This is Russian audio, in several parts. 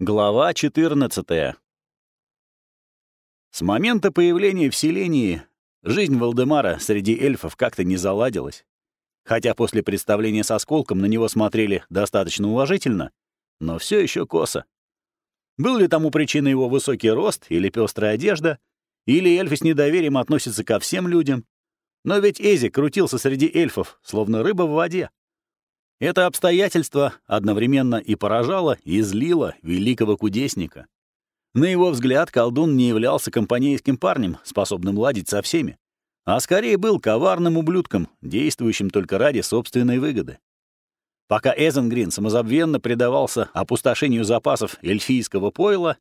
Глава 14. С момента появления в селении жизнь Валдемара среди эльфов как-то не заладилась. Хотя после представления с осколком на него смотрели достаточно уважительно, но все еще косо. Был ли тому причиной его высокий рост или пестрая одежда, или эльфы с недоверием относятся ко всем людям? Но ведь Эзи крутился среди эльфов, словно рыба в воде. Это обстоятельство одновременно и поражало, и злило великого кудесника. На его взгляд, колдун не являлся компанейским парнем, способным ладить со всеми, а скорее был коварным ублюдком, действующим только ради собственной выгоды. Пока Эзенгрин самозабвенно предавался опустошению запасов эльфийского пойла,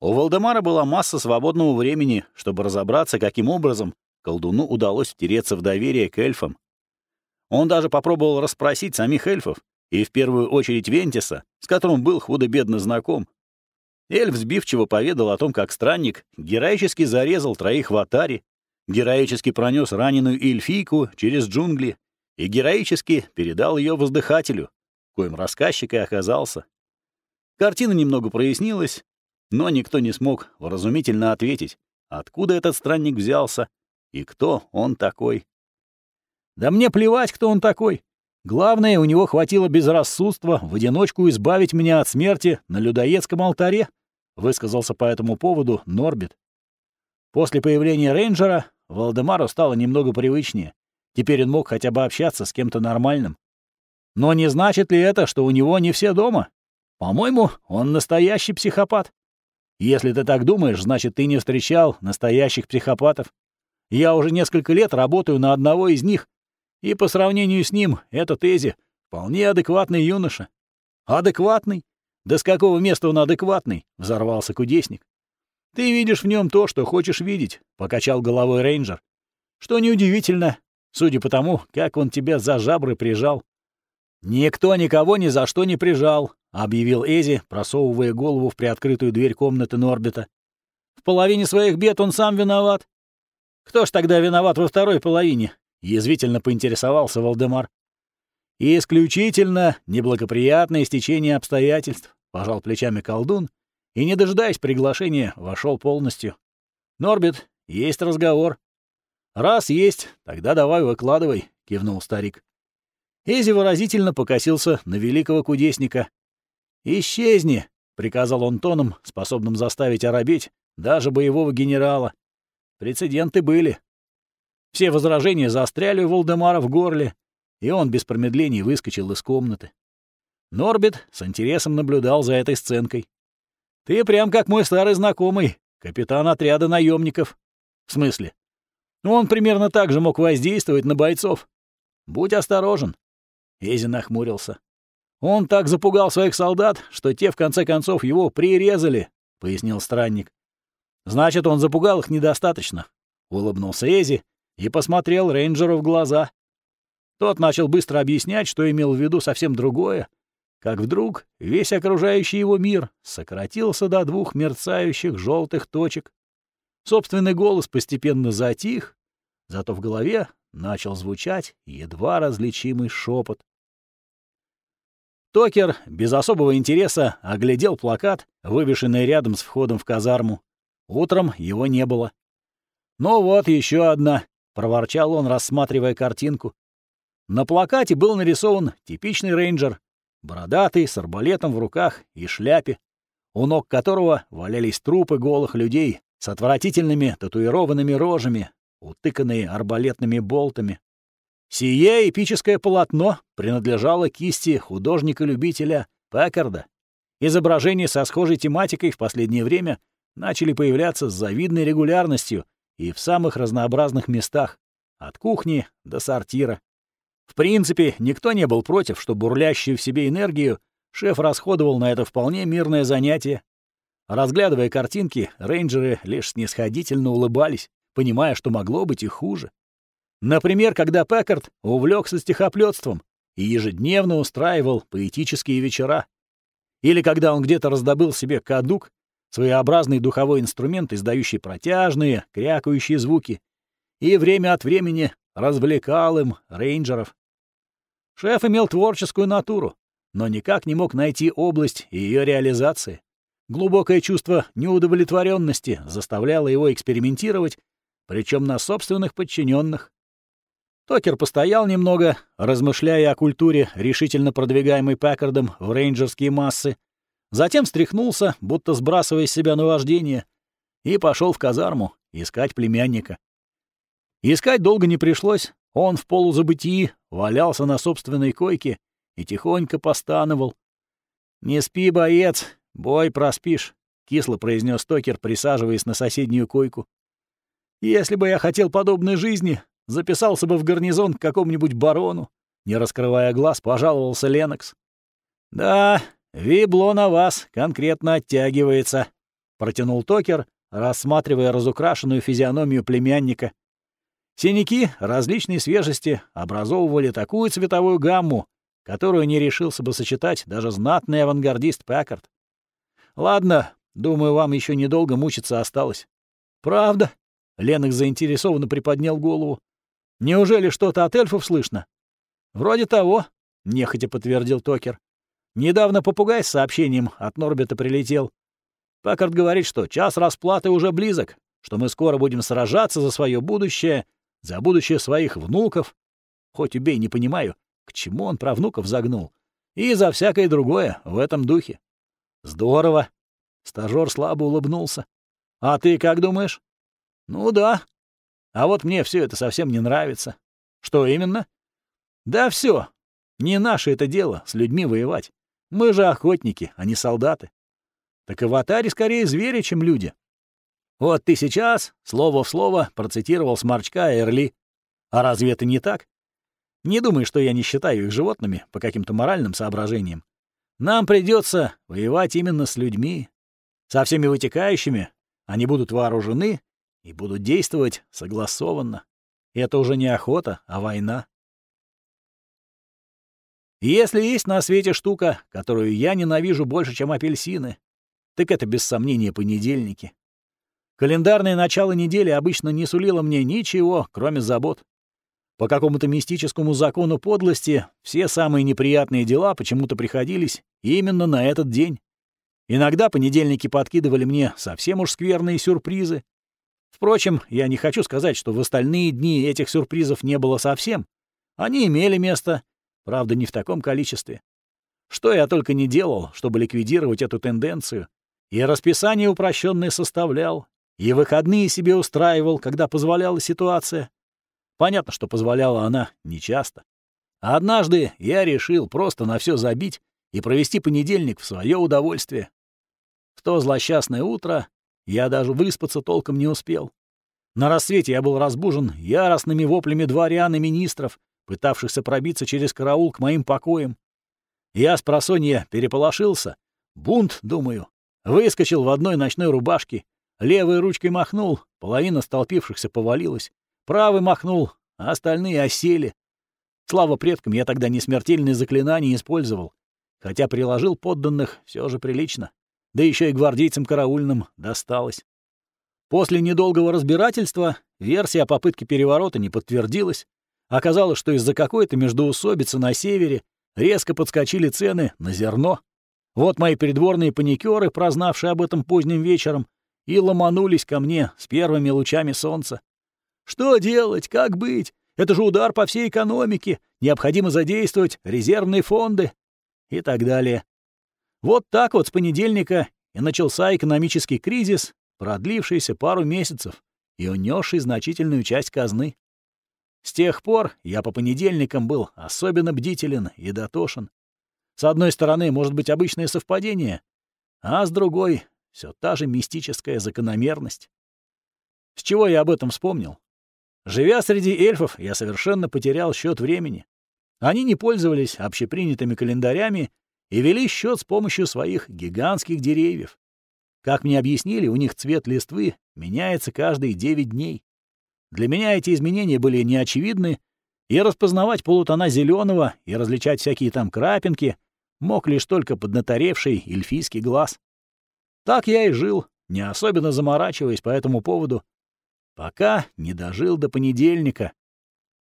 у Валдемара была масса свободного времени, чтобы разобраться, каким образом колдуну удалось втереться в доверие к эльфам он даже попробовал расспросить самих эльфов, и в первую очередь Вентиса, с которым был худо-бедно знаком. Эльф сбивчиво поведал о том, как странник героически зарезал троих в атаре, героически пронес раненую эльфийку через джунгли и героически передал ее воздыхателю, коим рассказчик и оказался. Картина немного прояснилась, но никто не смог вразумительно ответить, откуда этот странник взялся и кто он такой. Да мне плевать, кто он такой. Главное, у него хватило безрассудства в одиночку избавить меня от смерти на людоедском алтаре, высказался по этому поводу Норбит. После появления рейнджера Валдемару стало немного привычнее. Теперь он мог хотя бы общаться с кем-то нормальным. Но не значит ли это, что у него не все дома? По-моему, он настоящий психопат. Если ты так думаешь, значит, ты не встречал настоящих психопатов. Я уже несколько лет работаю на одного из них, и по сравнению с ним этот Эзи вполне адекватный юноша. Адекватный? Да с какого места он адекватный? Взорвался кудесник. Ты видишь в нем то, что хочешь видеть, покачал головой рейнджер. Что неудивительно, судя по тому, как он тебя за жабры прижал. Никто никого ни за что не прижал, объявил Эзи, просовывая голову в приоткрытую дверь комнаты Норбита. В половине своих бед он сам виноват. Кто ж тогда виноват во второй половине? — язвительно поинтересовался Валдемар. «И исключительно неблагоприятное стечение обстоятельств», — пожал плечами колдун и, не дожидаясь приглашения, вошел полностью. «Норбит, есть разговор». «Раз есть, тогда давай выкладывай», — кивнул старик. Эзи выразительно покосился на великого кудесника. «Исчезни», — приказал он тоном, способным заставить оробеть даже боевого генерала. Прецеденты были. Все возражения заостряли у Волдемара в горле, и он без промедлений выскочил из комнаты. Норбит с интересом наблюдал за этой сценкой. «Ты прям как мой старый знакомый, капитан отряда наемников. «В смысле?» «Ну, «Он примерно так же мог воздействовать на бойцов. Будь осторожен». Эзи нахмурился. «Он так запугал своих солдат, что те, в конце концов, его прирезали», — пояснил странник. «Значит, он запугал их недостаточно», — улыбнулся Эзи и посмотрел рейнджеру в глаза. Тот начал быстро объяснять, что имел в виду совсем другое, как вдруг весь окружающий его мир сократился до двух мерцающих желтых точек. Собственный голос постепенно затих, зато в голове начал звучать едва различимый шепот. Токер без особого интереса оглядел плакат, вывешенный рядом с входом в казарму. Утром его не было. Ну вот еще одна проворчал он, рассматривая картинку. На плакате был нарисован типичный рейнджер, бородатый, с арбалетом в руках и шляпе, у ног которого валялись трупы голых людей с отвратительными татуированными рожами, утыканные арбалетными болтами. Сие эпическое полотно принадлежало кисти художника-любителя Пекарда. Изображения со схожей тематикой в последнее время начали появляться с завидной регулярностью и в самых разнообразных местах, от кухни до сортира. В принципе, никто не был против, что бурлящую в себе энергию шеф расходовал на это вполне мирное занятие. Разглядывая картинки, рейнджеры лишь снисходительно улыбались, понимая, что могло быть и хуже. Например, когда Пекард увлекся стихоплетством и ежедневно устраивал поэтические вечера. Или когда он где-то раздобыл себе кадук своеобразный духовой инструмент, издающий протяжные, крякающие звуки, и время от времени развлекал им рейнджеров. Шеф имел творческую натуру, но никак не мог найти область ее реализации. Глубокое чувство неудовлетворенности заставляло его экспериментировать, причем на собственных подчиненных. Токер постоял немного, размышляя о культуре, решительно продвигаемой Паккардом в рейнджерские массы, затем встряхнулся, будто сбрасывая с себя наваждение, и пошел в казарму искать племянника. Искать долго не пришлось, он в полузабытии валялся на собственной койке и тихонько постановал. «Не спи, боец, бой проспишь», — кисло произнес Токер, присаживаясь на соседнюю койку. «Если бы я хотел подобной жизни, Записался бы в гарнизон к какому-нибудь барону. Не раскрывая глаз, пожаловался Ленокс. «Да, вибло на вас конкретно оттягивается», — протянул Токер, рассматривая разукрашенную физиономию племянника. Синяки различной свежести образовывали такую цветовую гамму, которую не решился бы сочетать даже знатный авангардист Паккарт. «Ладно, думаю, вам еще недолго мучиться осталось». «Правда?» — Ленокс заинтересованно приподнял голову. Неужели что-то от эльфов слышно? Вроде того, нехотя подтвердил Токер. Недавно попугай с сообщением от Норбита прилетел. Паккард говорит, что час расплаты уже близок, что мы скоро будем сражаться за свое будущее, за будущее своих внуков. Хоть убей, не понимаю, к чему он про внуков загнул. И за всякое другое в этом духе. Здорово. Стажёр слабо улыбнулся. А ты как думаешь? Ну да, а вот мне все это совсем не нравится. Что именно? Да все. Не наше это дело с людьми воевать. Мы же охотники, а не солдаты. Так аватари скорее звери, чем люди. Вот ты сейчас, слово в слово, процитировал Сморчка Эрли. А разве это не так? Не думай, что я не считаю их животными по каким-то моральным соображениям. Нам придется воевать именно с людьми. Со всеми вытекающими они будут вооружены и будут действовать согласованно. Это уже не охота, а война. Если есть на свете штука, которую я ненавижу больше, чем апельсины, так это без сомнения понедельники. Календарное начало недели обычно не сулило мне ничего, кроме забот. По какому-то мистическому закону подлости все самые неприятные дела почему-то приходились именно на этот день. Иногда понедельники подкидывали мне совсем уж скверные сюрпризы, Впрочем, я не хочу сказать, что в остальные дни этих сюрпризов не было совсем. Они имели место, правда, не в таком количестве. Что я только не делал, чтобы ликвидировать эту тенденцию. И расписание упрощенное составлял, и выходные себе устраивал, когда позволяла ситуация. Понятно, что позволяла она нечасто. Однажды я решил просто на все забить и провести понедельник в свое удовольствие. В то злосчастное утро я даже выспаться толком не успел. На рассвете я был разбужен яростными воплями дворян и министров, пытавшихся пробиться через караул к моим покоям. Я с просонья переполошился. Бунт, думаю. Выскочил в одной ночной рубашке, левой ручкой махнул, половина столпившихся повалилась, правый махнул, а остальные осели. Слава предкам, я тогда не смертельные заклинания использовал, хотя приложил подданных все же прилично да еще и гвардейцам караульным досталось. После недолгого разбирательства версия о попытке переворота не подтвердилась. Оказалось, что из-за какой-то междоусобицы на севере резко подскочили цены на зерно. Вот мои придворные паникеры, прознавшие об этом поздним вечером, и ломанулись ко мне с первыми лучами солнца. Что делать? Как быть? Это же удар по всей экономике. Необходимо задействовать резервные фонды. И так далее. Вот так вот с понедельника и начался экономический кризис, продлившийся пару месяцев и унесший значительную часть казны. С тех пор я по понедельникам был особенно бдителен и дотошен. С одной стороны, может быть обычное совпадение, а с другой — все та же мистическая закономерность. С чего я об этом вспомнил? Живя среди эльфов, я совершенно потерял счет времени. Они не пользовались общепринятыми календарями и вели счет с помощью своих гигантских деревьев. Как мне объяснили, у них цвет листвы меняется каждые 9 дней. Для меня эти изменения были неочевидны, и распознавать полутона зеленого и различать всякие там крапинки мог лишь только поднаторевший эльфийский глаз. Так я и жил, не особенно заморачиваясь по этому поводу, пока не дожил до понедельника.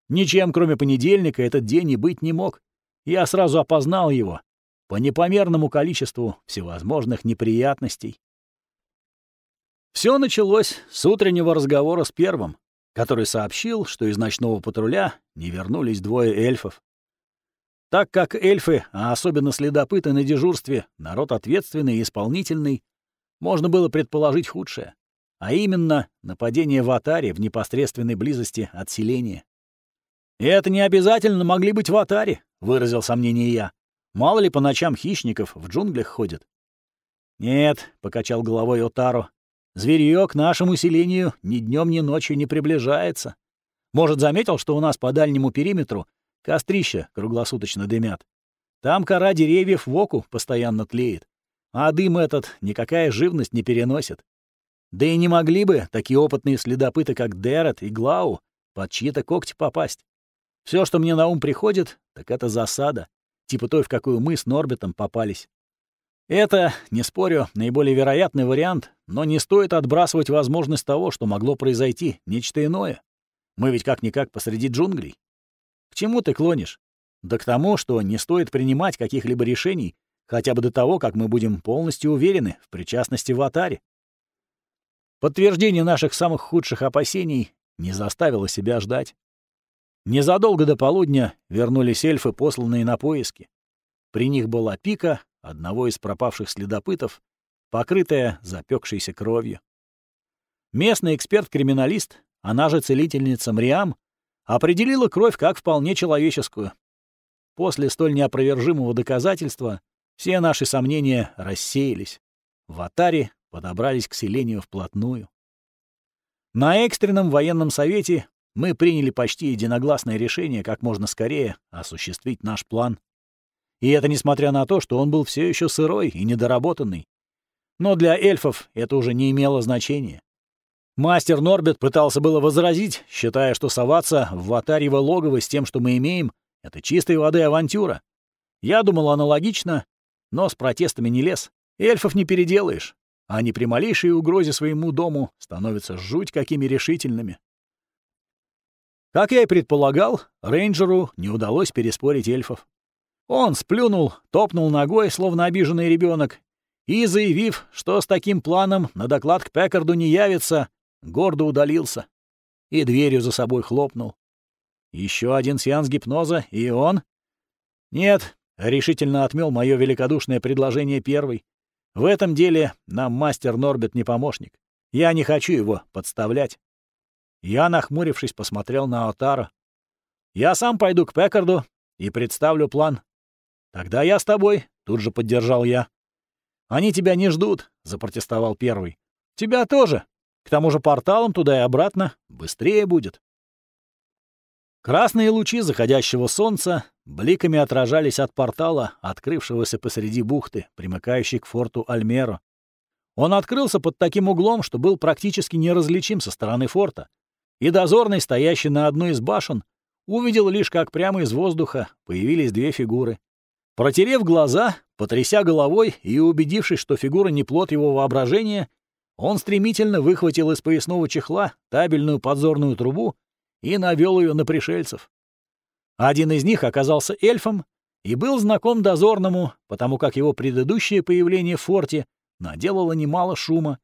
Ничем, кроме понедельника, этот день и быть не мог. Я сразу опознал его. по непомерному количеству всевозможных неприятностей. Все началось с утреннего разговора с первым, который сообщил, что из ночного патруля не вернулись двое эльфов. Так как эльфы, а особенно следопыты на дежурстве, народ ответственный и исполнительный, можно было предположить худшее, а именно нападение в Атаре в непосредственной близости от селения. «И это не обязательно могли быть в Атаре», — выразил сомнение я. «Мало ли по ночам хищников в джунглях ходят». «Нет», — покачал головой Отаро, — «зверьё к нашему селению ни днем, ни ночью не приближается. Может, заметил, что у нас по дальнему периметру кострища круглосуточно дымят. Там кора деревьев в оку постоянно тлеет. А дым этот никакая живность не переносит. Да и не могли бы такие опытные следопыты, как Дерет и Глау, под чьи-то когти попасть. Все, что мне на ум приходит, так это засада, типа той, в какую мы с Норбитом попались. Это, не спорю, наиболее вероятный вариант, но не стоит отбрасывать возможность того, что могло произойти нечто иное. Мы ведь как-никак посреди джунглей. К чему ты клонишь? Да к тому, что не стоит принимать каких-либо решений, хотя бы до того, как мы будем полностью уверены в причастности в Атаре. Подтверждение наших самых худших опасений не заставило себя ждать. Незадолго до полудня вернулись эльфы, посланные на поиски. При них была пика одного из пропавших следопытов, покрытая запекшейся кровью. Местный эксперт-криминалист, она же целительница Мриам, определила кровь как вполне человеческую. После столь неопровержимого доказательства все наши сомнения рассеялись. В Атаре подобрались к селению вплотную. На экстренном военном совете мы приняли почти единогласное решение как можно скорее осуществить наш план. И это несмотря на то, что он был все еще сырой и недоработанный. Но для эльфов это уже не имело значения. Мастер Норбет пытался было возразить, считая, что соваться в Ватарьево логово с тем, что мы имеем, — это чистой воды авантюра. Я думал аналогично, но с протестами не лез. Эльфов не переделаешь. Они при малейшей угрозе своему дому становятся жуть какими решительными. Как я и предполагал, рейнджеру не удалось переспорить эльфов. Он сплюнул, топнул ногой, словно обиженный ребенок, и, заявив, что с таким планом на доклад к Пекарду не явится, гордо удалился и дверью за собой хлопнул. Еще один сеанс гипноза, и он... Нет, решительно отмел мое великодушное предложение первый. В этом деле нам мастер Норбет не помощник. Я не хочу его подставлять. Я, нахмурившись, посмотрел на Отара. Я сам пойду к Пекарду и представлю план. Тогда я с тобой, тут же поддержал я. Они тебя не ждут, запротестовал первый. Тебя тоже. К тому же порталом туда и обратно быстрее будет. Красные лучи заходящего солнца бликами отражались от портала, открывшегося посреди бухты, примыкающей к форту Альмеро. Он открылся под таким углом, что был практически неразличим со стороны форта, и дозорный, стоящий на одной из башен, увидел лишь, как прямо из воздуха появились две фигуры. Протерев глаза, потряся головой и убедившись, что фигура не плод его воображения, он стремительно выхватил из поясного чехла табельную подзорную трубу и навел ее на пришельцев. Один из них оказался эльфом и был знаком дозорному, потому как его предыдущее появление в форте наделало немало шума.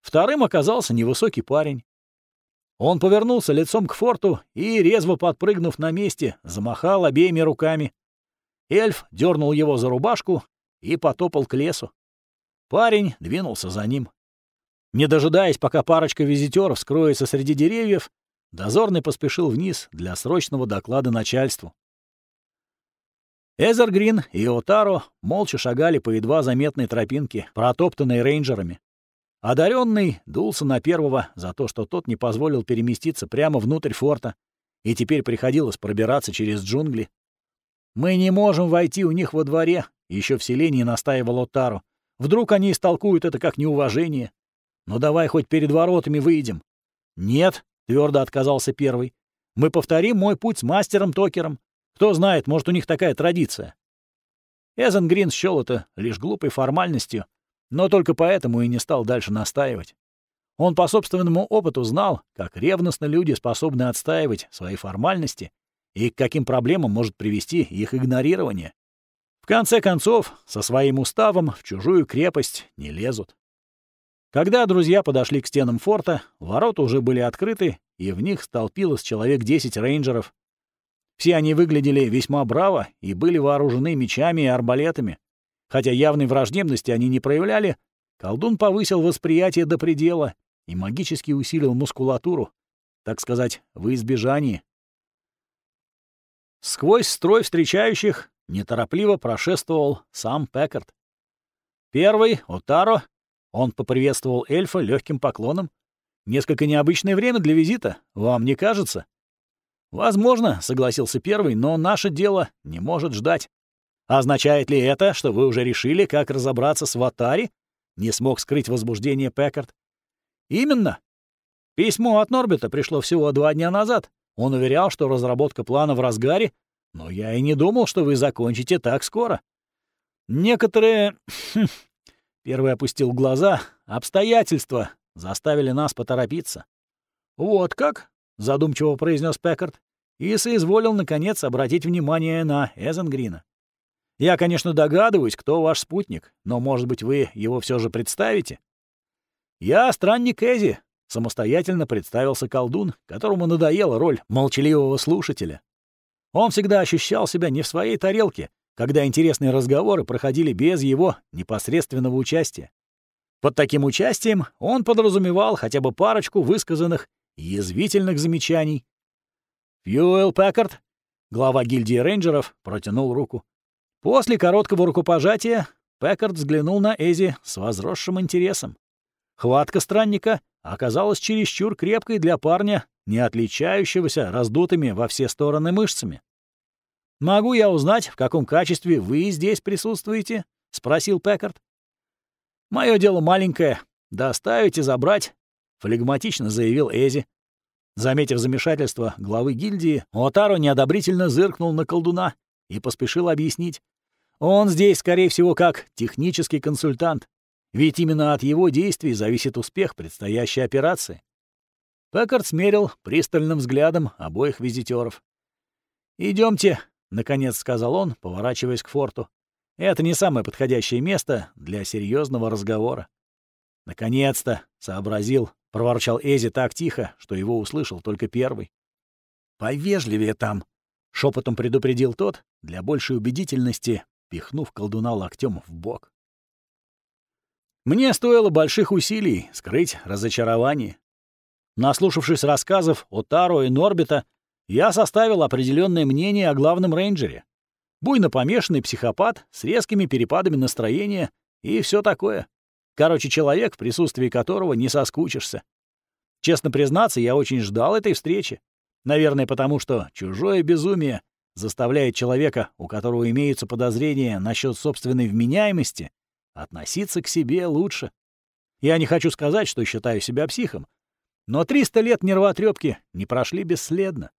Вторым оказался невысокий парень. Он повернулся лицом к форту и, резво подпрыгнув на месте, замахал обеими руками. Эльф дернул его за рубашку и потопал к лесу. Парень двинулся за ним. Не дожидаясь, пока парочка визитеров скроется среди деревьев, Дозорный поспешил вниз для срочного доклада начальству. Эзергрин и Отаро молча шагали по едва заметной тропинке, протоптанной рейнджерами. Одаренный дулся на первого за то, что тот не позволил переместиться прямо внутрь форта, и теперь приходилось пробираться через джунгли. «Мы не можем войти у них во дворе», — еще в селении настаивал Отаро. «Вдруг они истолкуют это как неуважение. Ну давай хоть перед воротами выйдем». «Нет», Твердо отказался первый. Мы повторим мой путь с мастером Токером. Кто знает, может, у них такая традиция. Эзенгрин счел это лишь глупой формальностью, но только поэтому и не стал дальше настаивать. Он по собственному опыту знал, как ревностно люди способны отстаивать свои формальности и к каким проблемам может привести их игнорирование. В конце концов, со своим уставом в чужую крепость не лезут. Когда друзья подошли к стенам форта, ворота уже были открыты, и в них столпилось человек 10 рейнджеров. Все они выглядели весьма браво и были вооружены мечами и арбалетами. Хотя явной враждебности они не проявляли, колдун повысил восприятие до предела и магически усилил мускулатуру, так сказать, в избежании. Сквозь строй встречающих неторопливо прошествовал сам Пекард. Первый — Отаро. Он поприветствовал эльфа легким поклоном. Несколько необычное время для визита, вам не кажется? Возможно, согласился первый, но наше дело не может ждать. Означает ли это, что вы уже решили, как разобраться с Ватари? Не смог скрыть возбуждение Пекард. Именно. Письмо от Норбита пришло всего два дня назад. Он уверял, что разработка плана в разгаре, но я и не думал, что вы закончите так скоро. Некоторые... Хм, первый опустил глаза. Обстоятельства заставили нас поторопиться. «Вот как?» — задумчиво произнес Пекард и соизволил, наконец, обратить внимание на Эзенгрина. «Я, конечно, догадываюсь, кто ваш спутник, но, может быть, вы его все же представите?» «Я странник Эзи», — самостоятельно представился колдун, которому надоела роль молчаливого слушателя. Он всегда ощущал себя не в своей тарелке, когда интересные разговоры проходили без его непосредственного участия. Под таким участием он подразумевал хотя бы парочку высказанных язвительных замечаний. Фьюэлл Пэккард, глава гильдии рейнджеров, протянул руку. После короткого рукопожатия Пэккард взглянул на Эзи с возросшим интересом. Хватка странника оказалась чересчур крепкой для парня, не отличающегося раздутыми во все стороны мышцами. «Могу я узнать, в каком качестве вы здесь присутствуете?» — спросил Пекард. «Мое дело маленькое. Доставить и забрать», — флегматично заявил Эзи. Заметив замешательство главы гильдии, Отаро неодобрительно зыркнул на колдуна и поспешил объяснить. Он здесь, скорее всего, как технический консультант. Ведь именно от его действий зависит успех предстоящей операции. Пекард смерил пристальным взглядом обоих визитеров. Идемте, наконец сказал он, поворачиваясь к форту. «Это не самое подходящее место для серьезного разговора». «Наконец-то!» — сообразил, — проворчал Эзи так тихо, что его услышал только первый. «Повежливее там!» — шепотом предупредил тот, для большей убедительности, пихнув колдуна локтем в бок. Мне стоило больших усилий скрыть разочарование. Наслушавшись рассказов о Таро и Норбита, я составил определенное мнение о главном рейнджере. Буйно помешанный психопат с резкими перепадами настроения и все такое. Короче, человек, в присутствии которого не соскучишься. Честно признаться, я очень ждал этой встречи. Наверное, потому что чужое безумие заставляет человека, у которого имеются подозрения насчет собственной вменяемости, относиться к себе лучше. Я не хочу сказать, что считаю себя психом, но 300 лет нервотрепки не прошли бесследно.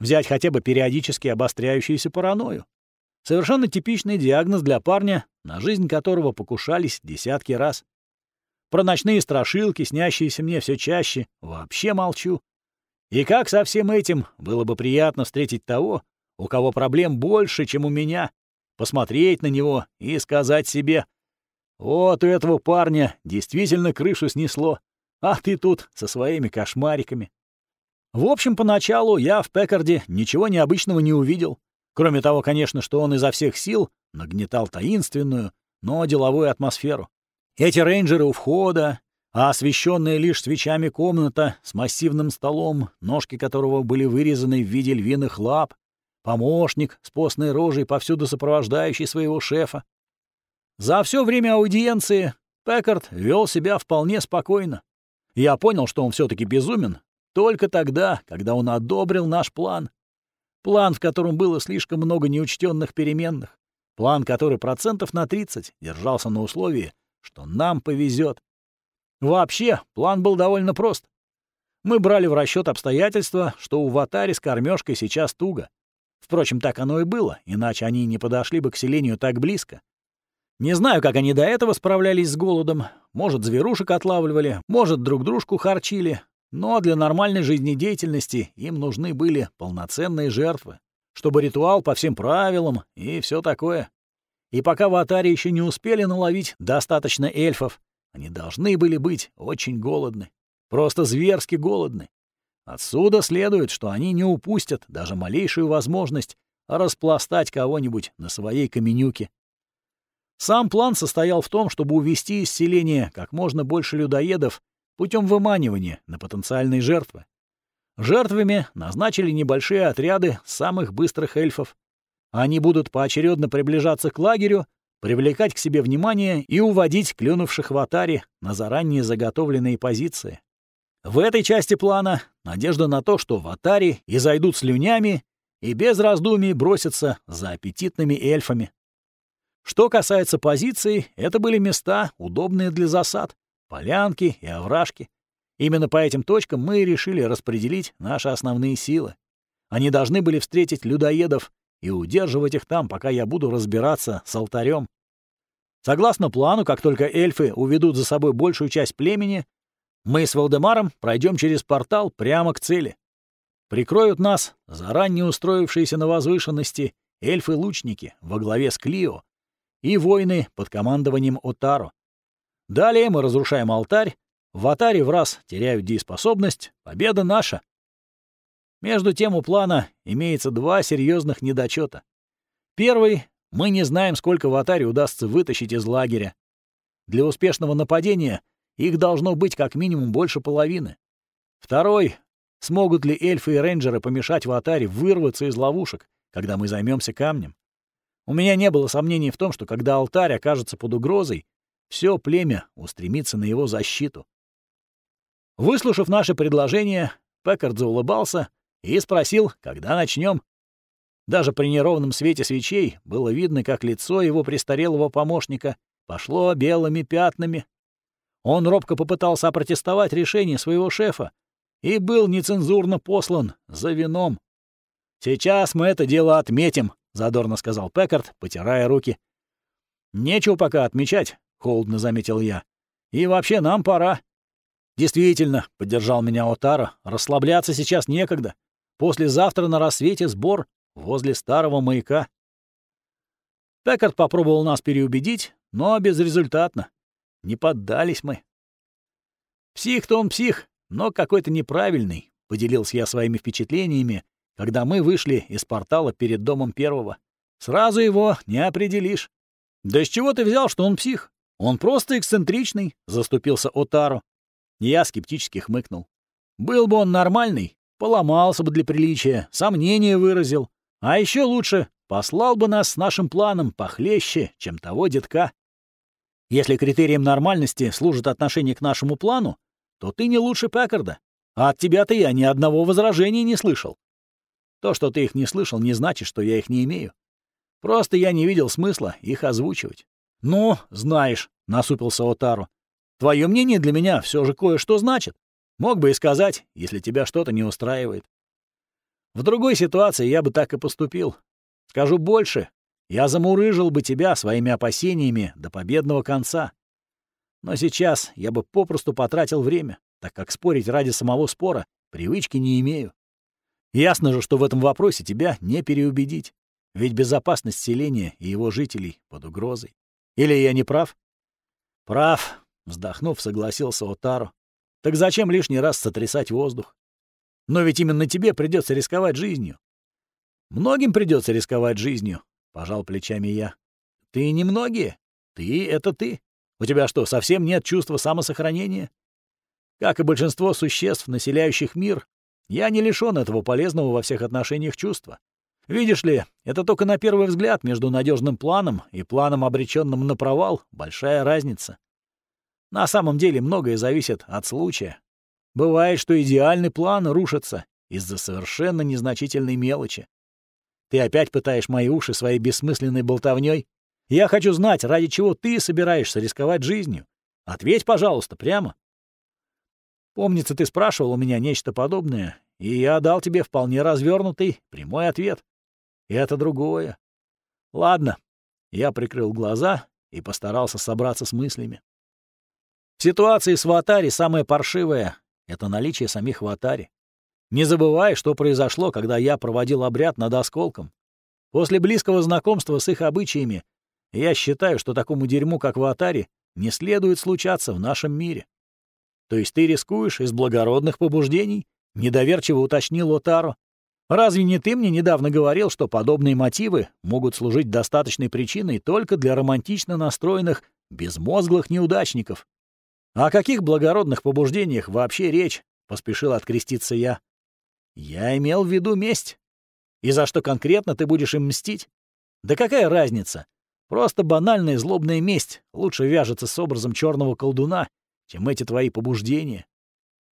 Взять хотя бы периодически обостряющуюся паранойю. Совершенно типичный диагноз для парня, на жизнь которого покушались десятки раз. Про ночные страшилки, снящиеся мне все чаще, вообще молчу. И как со всем этим было бы приятно встретить того, у кого проблем больше, чем у меня, посмотреть на него и сказать себе — вот у этого парня действительно крышу снесло, а ты тут со своими кошмариками. В общем, поначалу я в Пекарде ничего необычного не увидел. Кроме того, конечно, что он изо всех сил нагнетал таинственную, но деловую атмосферу. Эти рейнджеры у входа, а освещенная лишь свечами комната с массивным столом, ножки которого были вырезаны в виде львиных лап, помощник с постной рожей, повсюду сопровождающий своего шефа, за все время аудиенции Пекард вел себя вполне спокойно. Я понял, что он все-таки безумен, только тогда, когда он одобрил наш план. План, в котором было слишком много неучтенных переменных. План, который процентов на 30 держался на условии, что нам повезет. Вообще, план был довольно прост. Мы брали в расчет обстоятельства, что у Ватари с кормежкой сейчас туго. Впрочем, так оно и было, иначе они не подошли бы к селению так близко. Не знаю, как они до этого справлялись с голодом. Может, зверушек отлавливали, может, друг дружку харчили. Но для нормальной жизнедеятельности им нужны были полноценные жертвы, чтобы ритуал по всем правилам и все такое. И пока в Атаре еще не успели наловить достаточно эльфов, они должны были быть очень голодны. Просто зверски голодны. Отсюда следует, что они не упустят даже малейшую возможность распластать кого-нибудь на своей каменюке. Сам план состоял в том, чтобы увести из селения как можно больше людоедов путем выманивания на потенциальные жертвы. Жертвами назначили небольшие отряды самых быстрых эльфов. Они будут поочередно приближаться к лагерю, привлекать к себе внимание и уводить клюнувших в атаре на заранее заготовленные позиции. В этой части плана надежда на то, что в атаре и зайдут слюнями и без раздумий бросятся за аппетитными эльфами. Что касается позиций, это были места, удобные для засад, полянки и овражки. Именно по этим точкам мы и решили распределить наши основные силы. Они должны были встретить людоедов и удерживать их там, пока я буду разбираться с алтарем. Согласно плану, как только эльфы уведут за собой большую часть племени, мы с Валдемаром пройдем через портал прямо к цели. Прикроют нас заранее устроившиеся на возвышенности эльфы-лучники во главе с Клио и воины под командованием Отаро. Далее мы разрушаем алтарь, в атаре в раз теряют дееспособность, победа наша. Между тем у плана имеется два серьезных недочета. Первый — мы не знаем, сколько в атаре удастся вытащить из лагеря. Для успешного нападения их должно быть как минимум больше половины. Второй — смогут ли эльфы и рейнджеры помешать в атаре вырваться из ловушек, когда мы займемся камнем. У меня не было сомнений в том, что когда алтарь окажется под угрозой, все племя устремится на его защиту. Выслушав наше предложение, Пекард заулыбался и спросил, когда начнем. Даже при неровном свете свечей было видно, как лицо его престарелого помощника пошло белыми пятнами. Он робко попытался опротестовать решение своего шефа и был нецензурно послан за вином. «Сейчас мы это дело отметим», — задорно сказал Пекард, потирая руки. «Нечего пока отмечать», — холодно заметил я. «И вообще нам пора». «Действительно», — поддержал меня Отара, — «расслабляться сейчас некогда. Послезавтра на рассвете сбор возле старого маяка. Пекард попробовал нас переубедить, но безрезультатно. Не поддались мы. Псих-то он псих, но какой-то неправильный, — поделился я своими впечатлениями, когда мы вышли из портала перед домом первого. Сразу его не определишь. «Да с чего ты взял, что он псих? Он просто эксцентричный», — заступился Отару. Я скептически хмыкнул. «Был бы он нормальный, Поломался бы для приличия, сомнения выразил. А еще лучше, послал бы нас с нашим планом похлеще, чем того детка. Если критерием нормальности служит отношение к нашему плану, то ты не лучше Пекарда. А от тебя-то я ни одного возражения не слышал. То, что ты их не слышал, не значит, что я их не имею. Просто я не видел смысла их озвучивать. «Ну, знаешь», — насупился Отару, — «твое мнение для меня все же кое-что значит. Мог бы и сказать, если тебя что-то не устраивает. В другой ситуации я бы так и поступил. Скажу больше, я замурыжил бы тебя своими опасениями до победного конца. Но сейчас я бы попросту потратил время, так как спорить ради самого спора привычки не имею. Ясно же, что в этом вопросе тебя не переубедить, ведь безопасность селения и его жителей под угрозой. Или я не прав? Прав, вздохнув, согласился Отару. Так зачем лишний раз сотрясать воздух? Но ведь именно тебе придется рисковать жизнью. Многим придется рисковать жизнью, пожал плечами я. Ты не многие. Ты — это ты. У тебя что, совсем нет чувства самосохранения? Как и большинство существ, населяющих мир, я не лишён этого полезного во всех отношениях чувства. Видишь ли, это только на первый взгляд между надежным планом и планом, обреченным на провал, большая разница. На самом деле многое зависит от случая. Бывает, что идеальный план рушится из-за совершенно незначительной мелочи. Ты опять пытаешь мои уши своей бессмысленной болтовней? Я хочу знать, ради чего ты собираешься рисковать жизнью. Ответь, пожалуйста, прямо. Помнится, ты спрашивал у меня нечто подобное, и я дал тебе вполне развернутый, прямой ответ. И это другое. Ладно. Я прикрыл глаза и постарался собраться с мыслями. В ситуации с Ватари самое паршивое — это наличие самих Ватари. Не забывай, что произошло, когда я проводил обряд над осколком. После близкого знакомства с их обычаями Я считаю, что такому дерьму, как в Атаре, не следует случаться в нашем мире. То есть ты рискуешь из благородных побуждений? Недоверчиво уточнил Отаро. Разве не ты мне недавно говорил, что подобные мотивы могут служить достаточной причиной только для романтично настроенных, безмозглых неудачников? О каких благородных побуждениях вообще речь? Поспешил откреститься я. Я имел в виду месть. И за что конкретно ты будешь им мстить? Да какая разница? Просто банальная злобная месть лучше вяжется с образом черного колдуна, чем эти твои побуждения.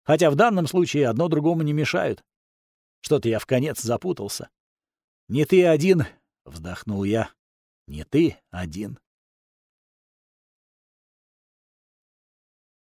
Хотя в данном случае одно другому не мешают. Что-то я в конец запутался. «Не ты один», — вздохнул я. «Не ты один».